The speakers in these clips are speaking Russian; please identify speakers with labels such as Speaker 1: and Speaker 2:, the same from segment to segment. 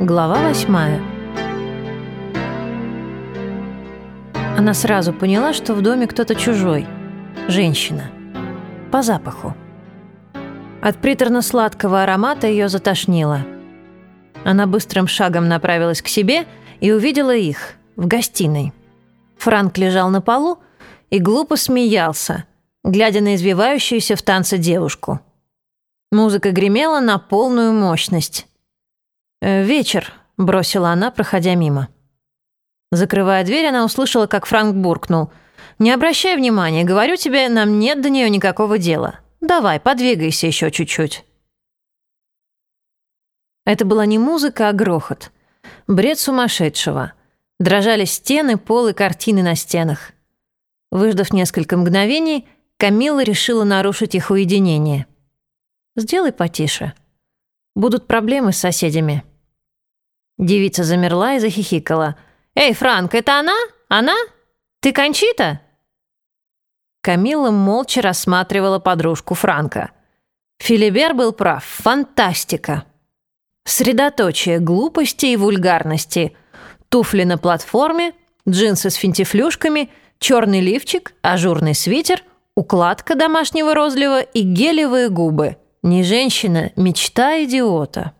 Speaker 1: Глава восьмая. Она сразу поняла, что в доме кто-то чужой. Женщина. По запаху. От приторно-сладкого аромата ее затошнило. Она быстрым шагом направилась к себе и увидела их в гостиной. Франк лежал на полу и глупо смеялся, глядя на извивающуюся в танце девушку. Музыка гремела на полную мощность. «Э, «Вечер», — бросила она, проходя мимо. Закрывая дверь, она услышала, как Франк буркнул. «Не обращай внимания, говорю тебе, нам нет до нее никакого дела. Давай, подвигайся еще чуть-чуть». Это была не музыка, а грохот. Бред сумасшедшего. Дрожали стены, пол и картины на стенах. Выждав несколько мгновений, Камила решила нарушить их уединение. «Сделай потише. Будут проблемы с соседями». Девица замерла и захихикала. «Эй, Франк, это она? Она? Ты Кончита?» Камила молча рассматривала подружку Франка. Филибер был прав. Фантастика. Средоточие глупости и вульгарности. Туфли на платформе, джинсы с финтифлюшками, черный лифчик, ажурный свитер, укладка домашнего розлива и гелевые губы. Не женщина, мечта идиота.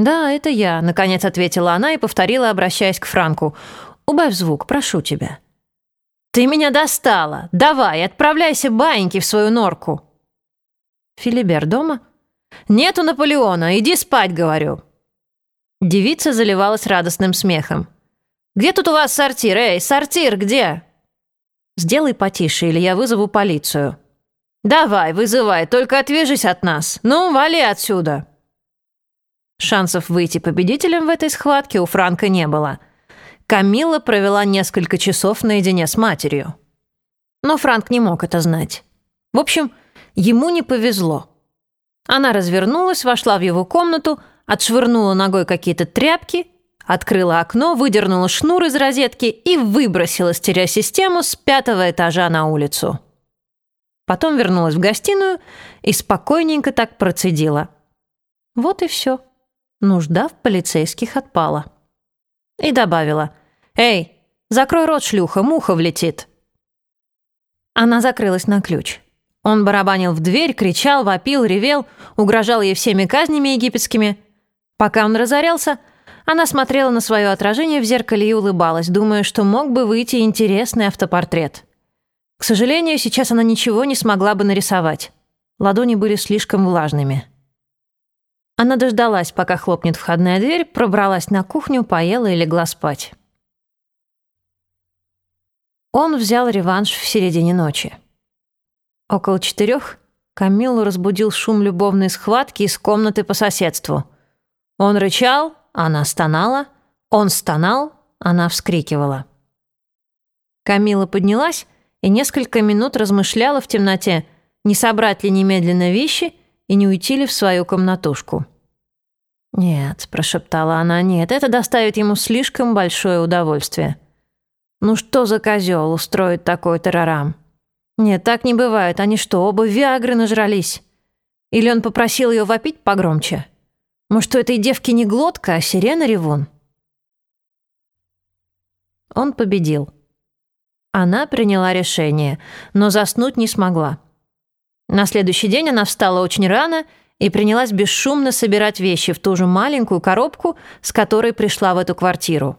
Speaker 1: «Да, это я», — наконец ответила она и повторила, обращаясь к Франку. «Убавь звук, прошу тебя». «Ты меня достала! Давай, отправляйся баиньки в свою норку!» «Филибер дома?» «Нету Наполеона, иди спать, говорю!» Девица заливалась радостным смехом. «Где тут у вас сортир? Эй, сортир где?» «Сделай потише, или я вызову полицию». «Давай, вызывай, только отвяжись от нас. Ну, вали отсюда!» Шансов выйти победителем в этой схватке у Франка не было. Камила провела несколько часов наедине с матерью. Но Франк не мог это знать. В общем, ему не повезло. Она развернулась, вошла в его комнату, отшвырнула ногой какие-то тряпки, открыла окно, выдернула шнур из розетки и выбросила стереосистему с пятого этажа на улицу. Потом вернулась в гостиную и спокойненько так процедила. Вот и все. Нужда в полицейских отпала. И добавила. «Эй, закрой рот, шлюха, муха влетит». Она закрылась на ключ. Он барабанил в дверь, кричал, вопил, ревел, угрожал ей всеми казнями египетскими. Пока он разорялся, она смотрела на свое отражение в зеркале и улыбалась, думая, что мог бы выйти интересный автопортрет. К сожалению, сейчас она ничего не смогла бы нарисовать. Ладони были слишком влажными. Она дождалась, пока хлопнет входная дверь, пробралась на кухню, поела и легла спать. Он взял реванш в середине ночи. Около четырех Камилу разбудил шум любовной схватки из комнаты по соседству. Он рычал, она стонала, он стонал, она вскрикивала. Камила поднялась и несколько минут размышляла в темноте, не собрать ли немедленно вещи и не уйти ли в свою комнатушку. «Нет», — прошептала она, — «нет, это доставит ему слишком большое удовольствие». «Ну что за козел устроит такой террорам?» «Нет, так не бывает. Они что, оба Виагры нажрались?» Или он попросил ее вопить погромче? Может, у этой девки не глотка, а сирена ревун? Он победил. Она приняла решение, но заснуть не смогла. На следующий день она встала очень рано и принялась бесшумно собирать вещи в ту же маленькую коробку, с которой пришла в эту квартиру.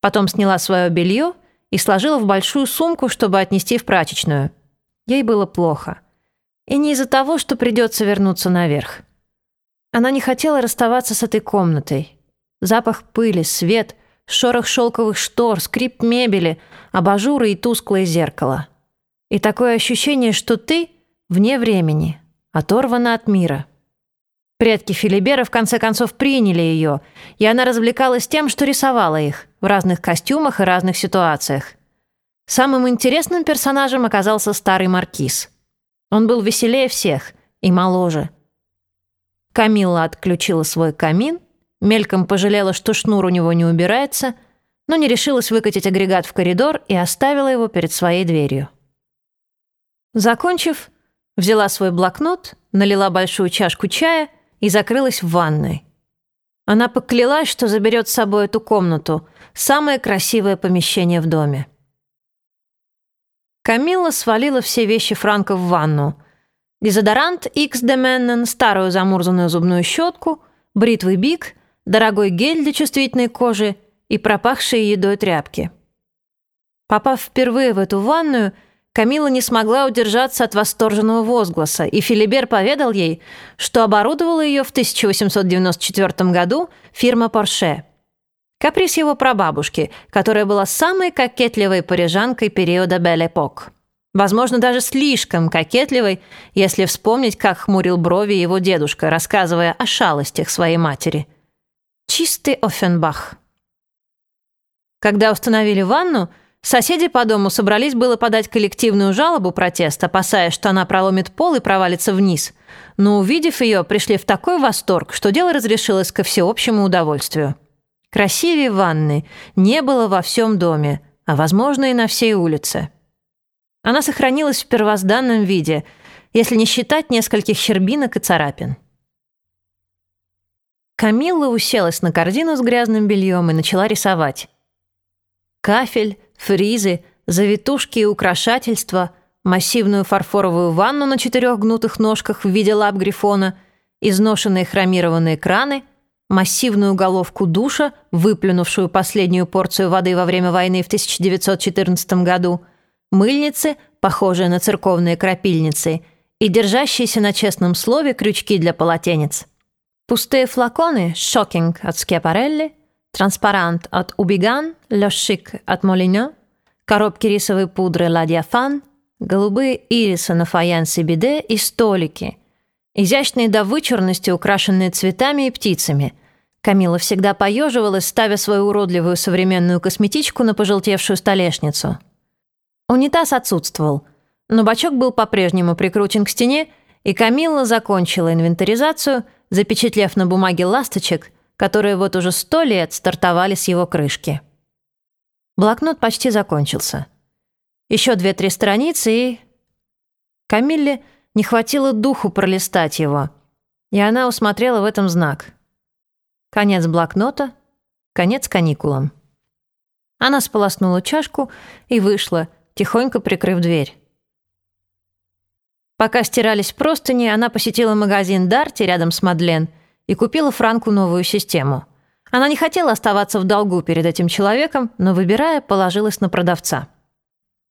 Speaker 1: Потом сняла свое белье и сложила в большую сумку, чтобы отнести в прачечную. Ей было плохо. И не из-за того, что придется вернуться наверх. Она не хотела расставаться с этой комнатой. Запах пыли, свет, шорох шелковых штор, скрип мебели, абажуры и тусклое зеркало. И такое ощущение, что ты вне времени, оторвана от мира. Предки Филибера в конце концов приняли ее, и она развлекалась тем, что рисовала их в разных костюмах и разных ситуациях. Самым интересным персонажем оказался старый маркиз. Он был веселее всех и моложе. Камилла отключила свой камин, мельком пожалела, что шнур у него не убирается, но не решилась выкатить агрегат в коридор и оставила его перед своей дверью. Закончив, взяла свой блокнот, налила большую чашку чая — и закрылась в ванной. Она поклялась, что заберет с собой эту комнату, самое красивое помещение в доме. Камилла свалила все вещи Франка в ванну. Дезодорант X Деменнен, старую замурзанную зубную щетку, бритвый бик, дорогой гель для чувствительной кожи и пропахшие едой тряпки. Попав впервые в эту ванную, Камила не смогла удержаться от восторженного возгласа, и Филибер поведал ей, что оборудовала ее в 1894 году фирма Porsche. Каприз его прабабушки, которая была самой кокетливой парижанкой периода Бель-Эпок. Возможно, даже слишком кокетливой, если вспомнить, как хмурил брови его дедушка, рассказывая о шалостях своей матери. Чистый Оффенбах. Когда установили ванну, Соседи по дому собрались было подать коллективную жалобу протест, опасаясь, что она проломит пол и провалится вниз. Но увидев ее, пришли в такой восторг, что дело разрешилось ко всеобщему удовольствию. Красивее ванны не было во всем доме, а, возможно, и на всей улице. Она сохранилась в первозданном виде, если не считать нескольких щербинок и царапин. Камилла уселась на корзину с грязным бельем и начала рисовать. Кафель, фризы, завитушки и украшательства, массивную фарфоровую ванну на четырех гнутых ножках в виде лап грифона, изношенные хромированные краны, массивную головку душа, выплюнувшую последнюю порцию воды во время войны в 1914 году, мыльницы, похожие на церковные крапильницы, и держащиеся на честном слове крючки для полотенец. Пустые флаконы «Шокинг» от Скиапарелли – транспарант от Убиган, Лешик от Молиньо, коробки рисовой пудры Ла Диафан, голубые ирисы на фаянсе биде и столики, изящные до вычурности, украшенные цветами и птицами. Камила всегда поеживалась, ставя свою уродливую современную косметичку на пожелтевшую столешницу. Унитаз отсутствовал, но бачок был по-прежнему прикручен к стене, и Камила закончила инвентаризацию, запечатлев на бумаге ласточек – которые вот уже сто лет стартовали с его крышки. Блокнот почти закончился. Еще две-три страницы и... Камилле не хватило духу пролистать его, и она усмотрела в этом знак. Конец блокнота, конец каникулам. Она сполоснула чашку и вышла, тихонько прикрыв дверь. Пока стирались простыни, она посетила магазин Дарти рядом с Мадлен – и купила Франку новую систему. Она не хотела оставаться в долгу перед этим человеком, но, выбирая, положилась на продавца.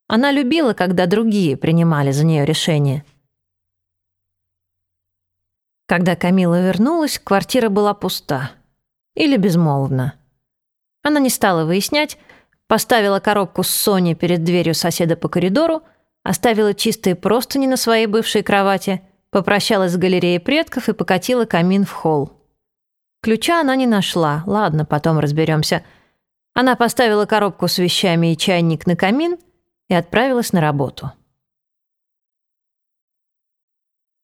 Speaker 1: Она любила, когда другие принимали за нее решение. Когда Камила вернулась, квартира была пуста. Или безмолвна. Она не стала выяснять, поставила коробку с Соней перед дверью соседа по коридору, оставила чистые простыни на своей бывшей кровати — Попрощалась с галереей предков и покатила камин в холл. Ключа она не нашла. Ладно, потом разберемся. Она поставила коробку с вещами и чайник на камин и отправилась на работу.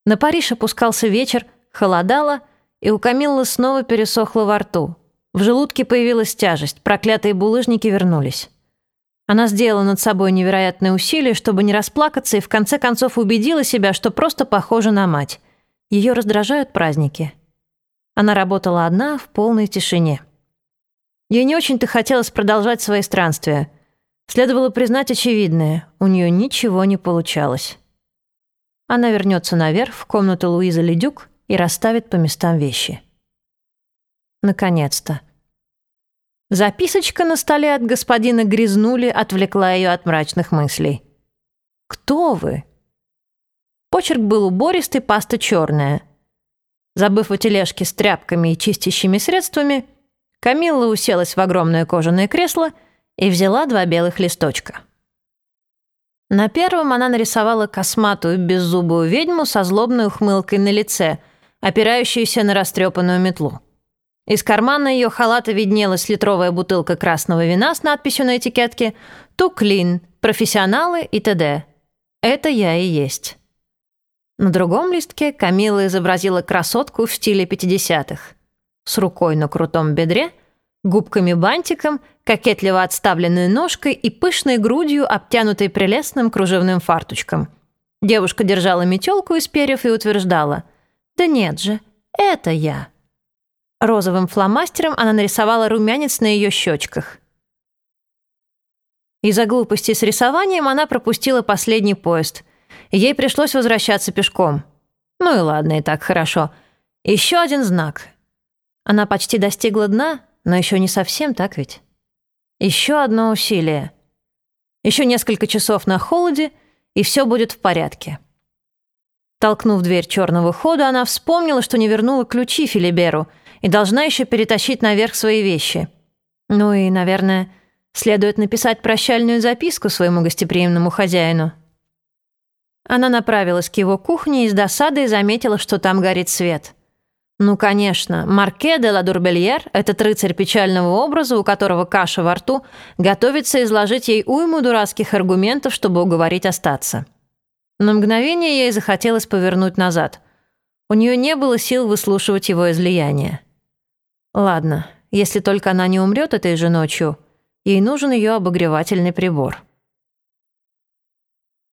Speaker 1: На Париж опускался вечер, холодало, и у Камиллы снова пересохло во рту. В желудке появилась тяжесть, проклятые булыжники вернулись. Она сделала над собой невероятное усилие, чтобы не расплакаться, и в конце концов убедила себя, что просто похожа на мать. Ее раздражают праздники. Она работала одна в полной тишине. Ей не очень-то хотелось продолжать свои странствия. Следовало признать очевидное, у нее ничего не получалось. Она вернется наверх, в комнату Луизы Ледюк, и расставит по местам вещи. Наконец-то. Записочка на столе от господина Грязнули отвлекла ее от мрачных мыслей. «Кто вы?» Почерк был убористый, паста черная. Забыв о тележке с тряпками и чистящими средствами, Камилла уселась в огромное кожаное кресло и взяла два белых листочка. На первом она нарисовала косматую беззубую ведьму со злобной ухмылкой на лице, опирающуюся на растрепанную метлу. Из кармана ее халата виднелась литровая бутылка красного вина с надписью на этикетке «Туклин. Профессионалы и т.д. Это я и есть». На другом листке Камила изобразила красотку в стиле 50-х. С рукой на крутом бедре, губками-бантиком, кокетливо отставленной ножкой и пышной грудью, обтянутой прелестным кружевным фарточком. Девушка держала метелку из перьев и утверждала «Да нет же, это я». Розовым фломастером она нарисовала румянец на ее щечках. Из-за глупости с рисованием она пропустила последний поезд. Ей пришлось возвращаться пешком. Ну и ладно, и так хорошо. Еще один знак. Она почти достигла дна, но еще не совсем, так ведь? Еще одно усилие. Еще несколько часов на холоде, и все будет в порядке. Толкнув дверь черного хода, она вспомнила, что не вернула ключи Филиберу и должна еще перетащить наверх свои вещи. Ну и, наверное, Следует написать прощальную записку своему гостеприимному хозяину. Она направилась к его кухне и с досадой заметила, что там горит свет. Ну, конечно, Марке де ла Дурбельер, этот рыцарь печального образа, у которого каша во рту, готовится изложить ей уйму дурацких аргументов, чтобы уговорить остаться. На мгновение ей захотелось повернуть назад. У нее не было сил выслушивать его излияние. Ладно, если только она не умрет этой же ночью – Ей нужен ее обогревательный прибор.